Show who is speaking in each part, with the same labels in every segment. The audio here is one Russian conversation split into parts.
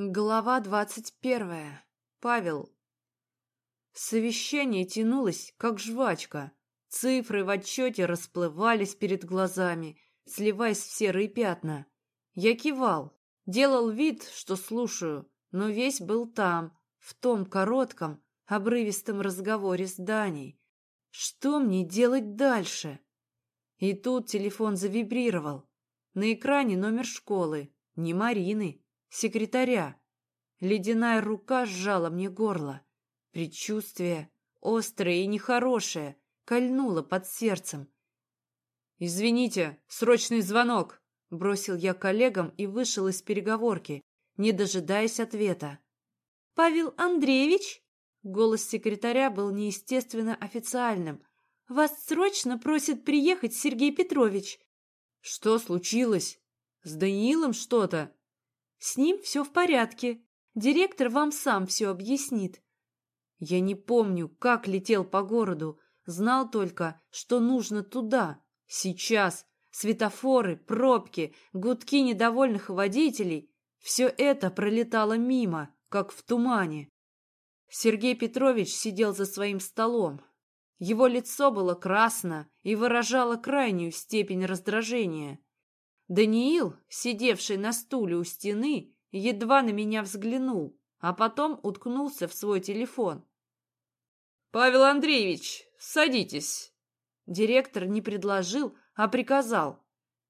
Speaker 1: Глава двадцать первая. Павел. Совещание тянулось, как жвачка. Цифры в отчете расплывались перед глазами, сливаясь в серые пятна. Я кивал, делал вид, что слушаю, но весь был там, в том коротком, обрывистом разговоре с Даней. Что мне делать дальше? И тут телефон завибрировал. На экране номер школы, не Марины, секретаря. Ледяная рука сжала мне горло. Предчувствие, острое и нехорошее, кольнуло под сердцем. «Извините, срочный звонок!» Бросил я коллегам и вышел из переговорки, не дожидаясь ответа.
Speaker 2: «Павел Андреевич?» Голос секретаря был неестественно официальным. «Вас срочно просит приехать Сергей Петрович».
Speaker 1: «Что случилось? С Даниилом что-то?»
Speaker 2: С ним все в порядке. Директор вам сам все объяснит.
Speaker 1: Я не помню, как летел по городу. Знал только, что нужно туда, сейчас. Светофоры, пробки, гудки недовольных водителей. Все это пролетало мимо, как в тумане. Сергей Петрович сидел за своим столом. Его лицо было красно и выражало крайнюю степень раздражения. Даниил, сидевший на стуле у стены, едва на меня взглянул, а потом уткнулся в свой телефон. «Павел Андреевич, садитесь!» Директор не предложил, а приказал.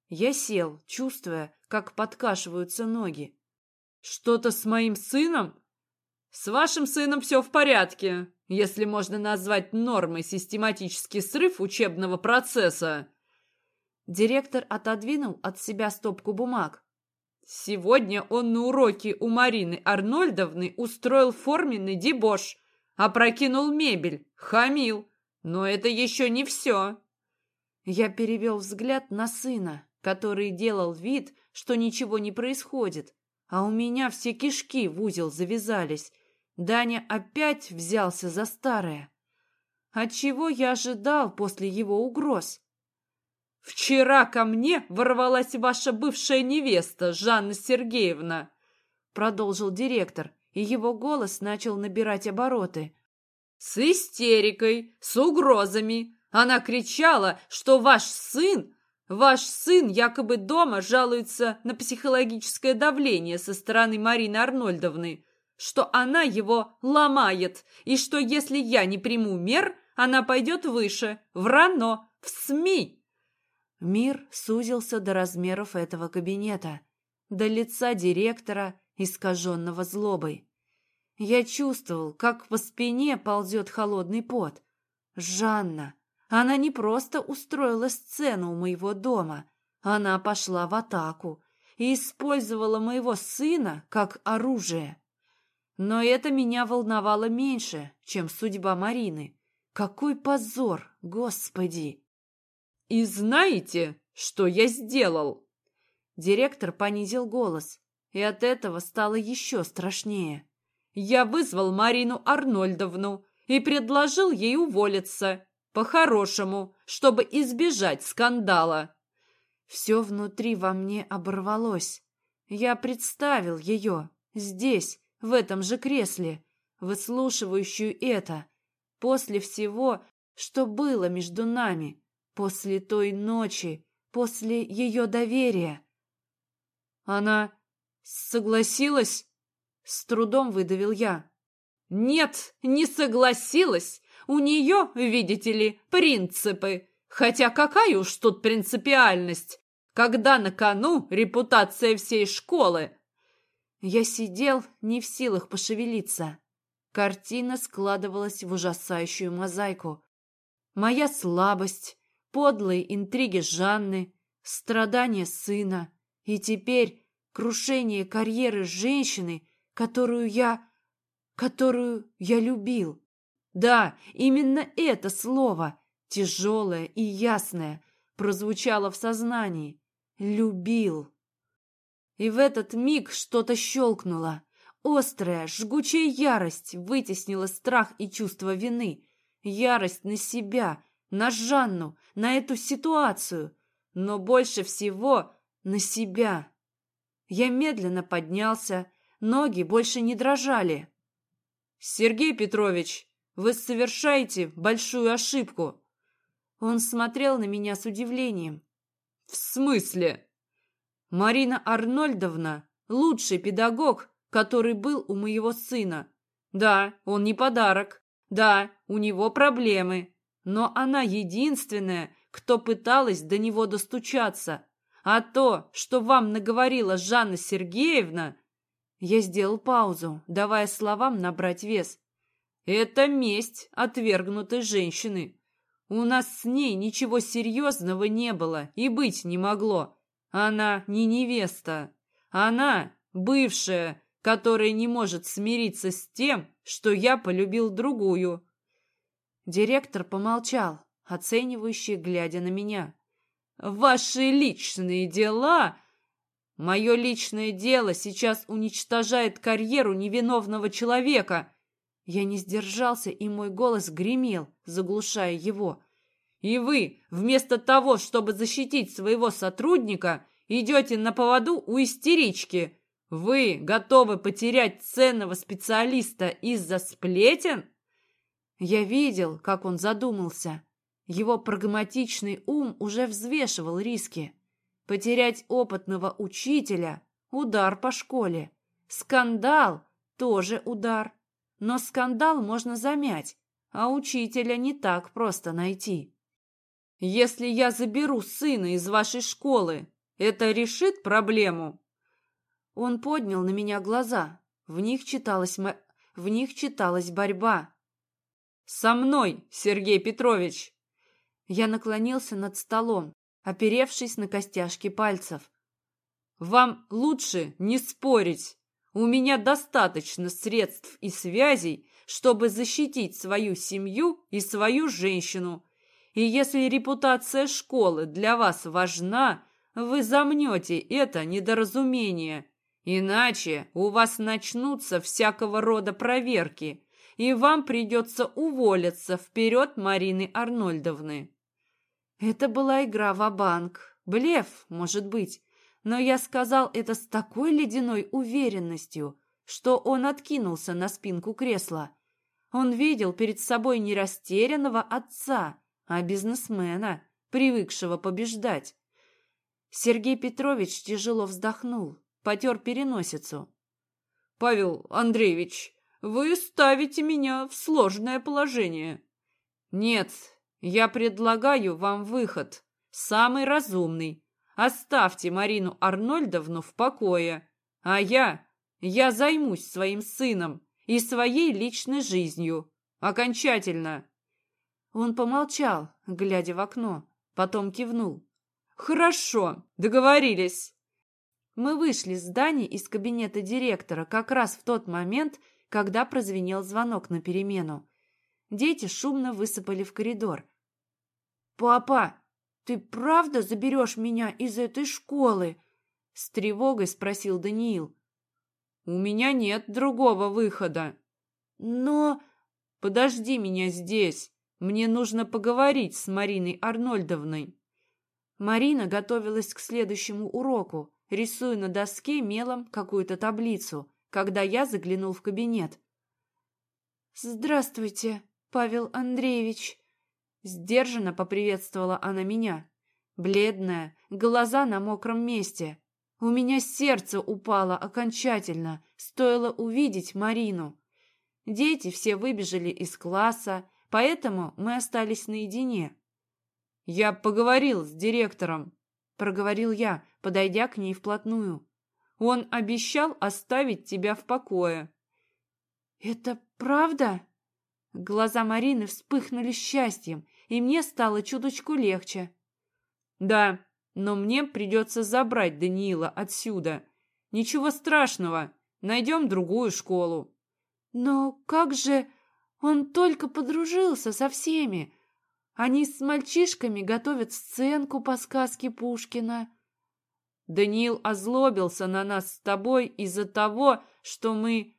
Speaker 1: Я сел, чувствуя, как подкашиваются ноги. «Что-то с моим сыном?» «С вашим сыном все в порядке, если можно назвать нормой систематический срыв учебного процесса», Директор отодвинул от себя стопку бумаг. Сегодня он на уроке у Марины Арнольдовны устроил форменный дебош, опрокинул мебель, хамил. Но это еще не все. Я перевел взгляд на сына, который делал вид, что ничего не происходит, а у меня все кишки в узел завязались. Даня опять взялся за старое. Отчего я ожидал после его угроз? «Вчера ко мне ворвалась ваша бывшая невеста, Жанна Сергеевна», продолжил директор, и его голос начал набирать обороты. «С истерикой, с угрозами. Она кричала, что ваш сын, ваш сын якобы дома жалуется на психологическое давление со стороны Марины Арнольдовны, что она его ломает, и что если я не приму мер, она пойдет выше, в РАНО, в СМИ». Мир сузился до размеров этого кабинета, до лица директора, искаженного злобой. Я чувствовал, как по спине ползет холодный пот. Жанна, она не просто устроила сцену у моего дома, она пошла в атаку и использовала моего сына как оружие. Но это меня волновало меньше, чем судьба Марины. Какой позор, Господи! «И знаете, что я сделал?» Директор понизил голос, и от этого стало еще страшнее. «Я вызвал Марину Арнольдовну и предложил ей уволиться, по-хорошему, чтобы избежать скандала». Все внутри во мне оборвалось. Я представил ее здесь, в этом же кресле, выслушивающую это, после всего, что было между нами, После той ночи, после ее доверия. Она согласилась? С трудом выдавил я. Нет, не согласилась. У нее, видите ли, принципы. Хотя какая уж тут принципиальность, когда на кону репутация всей школы. Я сидел не в силах пошевелиться. Картина складывалась в ужасающую мозаику. Моя слабость, подлые интриги Жанны, страдания сына и теперь крушение карьеры женщины, которую я... которую я любил. Да, именно это слово, тяжелое и ясное, прозвучало в сознании. Любил. И в этот миг что-то щелкнуло. Острая, жгучая ярость вытеснила страх и чувство вины. Ярость на себя, на Жанну, на эту ситуацию, но больше всего на себя. Я медленно поднялся, Ноги больше не дрожали. «Сергей Петрович, вы совершаете большую ошибку!» Он смотрел на меня с удивлением. «В смысле?» «Марина Арнольдовна – лучший педагог, который был у моего сына. Да, он не подарок. Да, у него проблемы. Но она единственная, кто пыталась до него достучаться. А то, что вам наговорила Жанна Сергеевна... Я сделал паузу, давая словам набрать вес. Это месть отвергнутой женщины. У нас с ней ничего серьезного не было и быть не могло. Она не невеста. Она бывшая, которая не может смириться с тем, что я полюбил другую. Директор помолчал, оценивающий, глядя на меня. «Ваши личные дела...» «Мое личное дело сейчас уничтожает карьеру невиновного человека!» Я не сдержался, и мой голос гремел, заглушая его. «И вы, вместо того, чтобы защитить своего сотрудника, идете на поводу у истерички!» Вы готовы потерять ценного специалиста из-за сплетен? Я видел, как он задумался. Его прагматичный ум уже взвешивал риски. Потерять опытного учителя – удар по школе. Скандал – тоже удар. Но скандал можно замять, а учителя не так просто найти. Если я заберу сына из вашей школы, это решит проблему? Он поднял на меня глаза. В них читалась, в них читалась борьба. «Со мной, Сергей Петрович!» Я наклонился над столом, оперевшись на костяшки пальцев. «Вам лучше не спорить. У меня достаточно средств и связей, чтобы защитить свою семью и свою женщину. И если репутация школы для вас важна, вы замнете это недоразумение Иначе у вас начнутся всякого рода проверки, и вам придется уволиться вперед Марины Арнольдовны. Это была игра в банк блеф, может быть, но я сказал это с такой ледяной уверенностью, что он откинулся на спинку кресла. Он видел перед собой не растерянного отца, а бизнесмена, привыкшего побеждать. Сергей Петрович тяжело вздохнул потер переносицу. «Павел Андреевич, вы ставите меня в сложное положение». «Нет, я предлагаю вам выход, самый разумный. Оставьте Марину Арнольдовну в покое, а я, я займусь своим сыном и своей личной жизнью. Окончательно». Он помолчал, глядя в окно, потом кивнул. «Хорошо, договорились. Мы вышли с Дани из кабинета директора как раз в тот момент, когда прозвенел звонок на перемену. Дети шумно высыпали в коридор. «Папа, ты правда заберешь меня из этой школы?» С тревогой спросил Даниил. «У меня нет другого выхода». «Но...» «Подожди меня здесь. Мне нужно поговорить с Мариной Арнольдовной». Марина готовилась к следующему уроку рисуя на доске мелом какую-то таблицу, когда я заглянул в кабинет. «Здравствуйте, Павел Андреевич!» Сдержанно поприветствовала она меня. Бледная, глаза на мокром месте. У меня сердце упало окончательно, стоило увидеть Марину. Дети все выбежали из класса, поэтому мы остались наедине. «Я поговорил с директором», — проговорил я, подойдя к ней вплотную. Он обещал оставить тебя в покое. Это правда? Глаза Марины вспыхнули счастьем, и мне стало чуточку легче. Да, но мне придется забрать Даниила отсюда. Ничего страшного, найдем другую школу. Но как же... Он только подружился со всеми. Они с мальчишками готовят сценку по сказке Пушкина. Даниил озлобился на нас с тобой из-за того, что мы...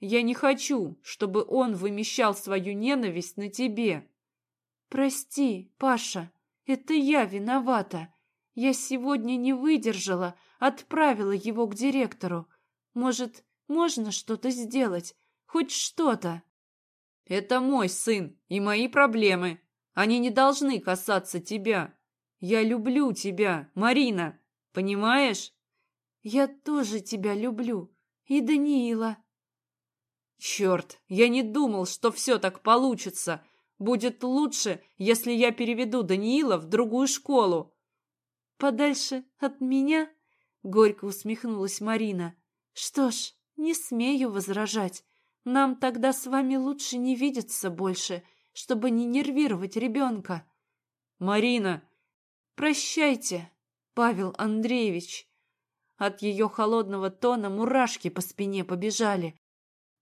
Speaker 1: Я не хочу, чтобы он вымещал свою ненависть на тебе. Прости, Паша, это я виновата. Я сегодня не выдержала, отправила его к директору. Может,
Speaker 2: можно что-то сделать, хоть что-то.
Speaker 1: Это мой сын и мои проблемы. Они не должны касаться тебя. Я люблю тебя, Марина, понимаешь?
Speaker 2: Я тоже тебя люблю. И Даниила.
Speaker 1: Черт, я не думал, что все так получится. Будет лучше, если я переведу Даниила в другую школу.
Speaker 2: Подальше от меня? Горько усмехнулась Марина. Что ж, не смею возражать. Нам тогда с вами лучше не видеться больше, чтобы не нервировать ребенка.
Speaker 1: Марина!
Speaker 2: Прощайте, Павел Андреевич. От ее холодного тона мурашки по спине побежали.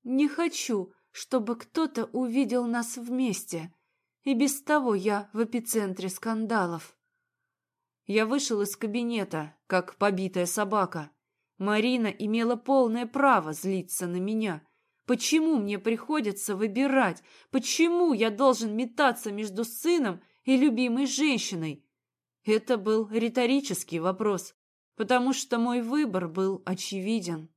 Speaker 2: Не хочу, чтобы кто-то увидел нас вместе. И без того я в эпицентре скандалов.
Speaker 1: Я вышел из кабинета, как побитая собака. Марина имела полное право злиться на меня. Почему мне приходится выбирать? Почему я должен метаться между сыном и любимой женщиной? Это был риторический вопрос, потому что мой выбор был очевиден.